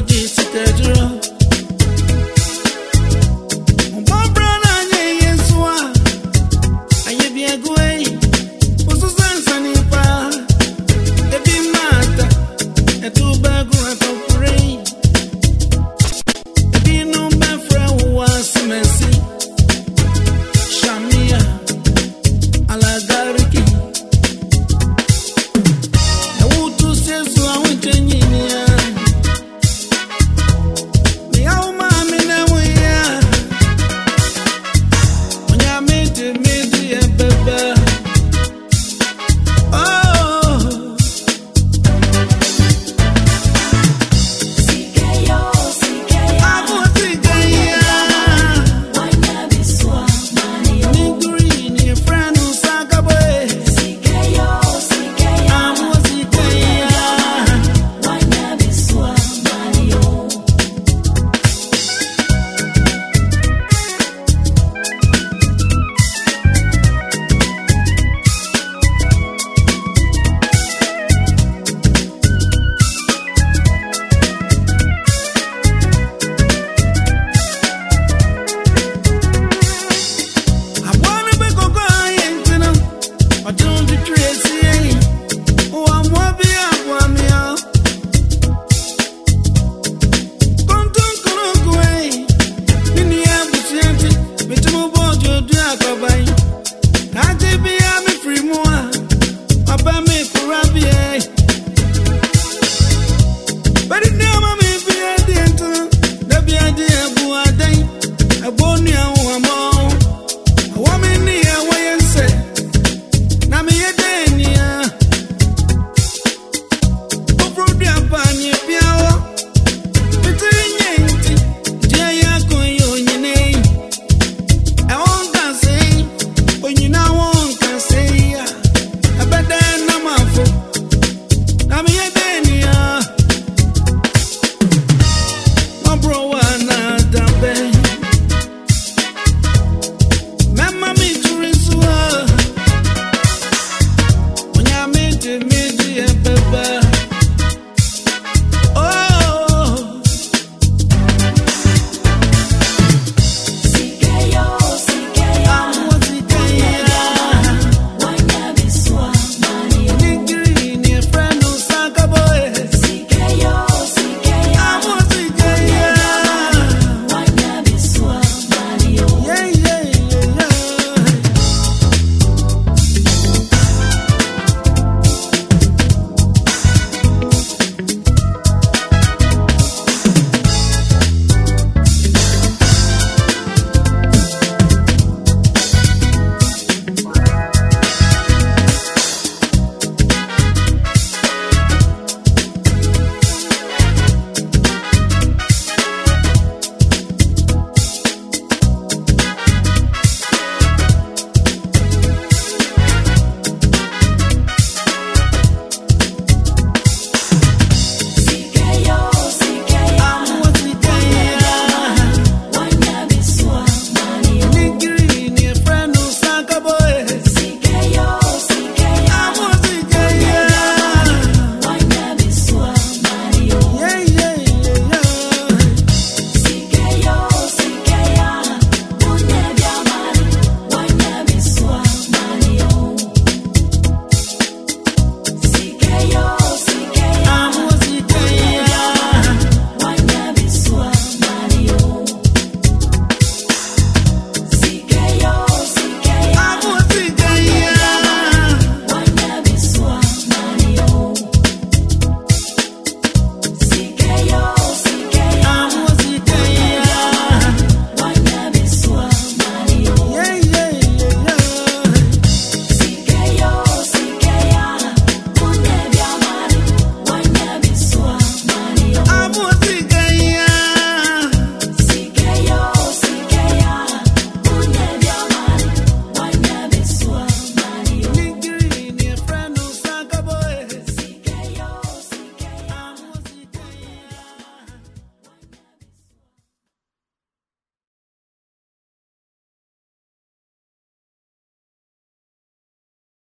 apologies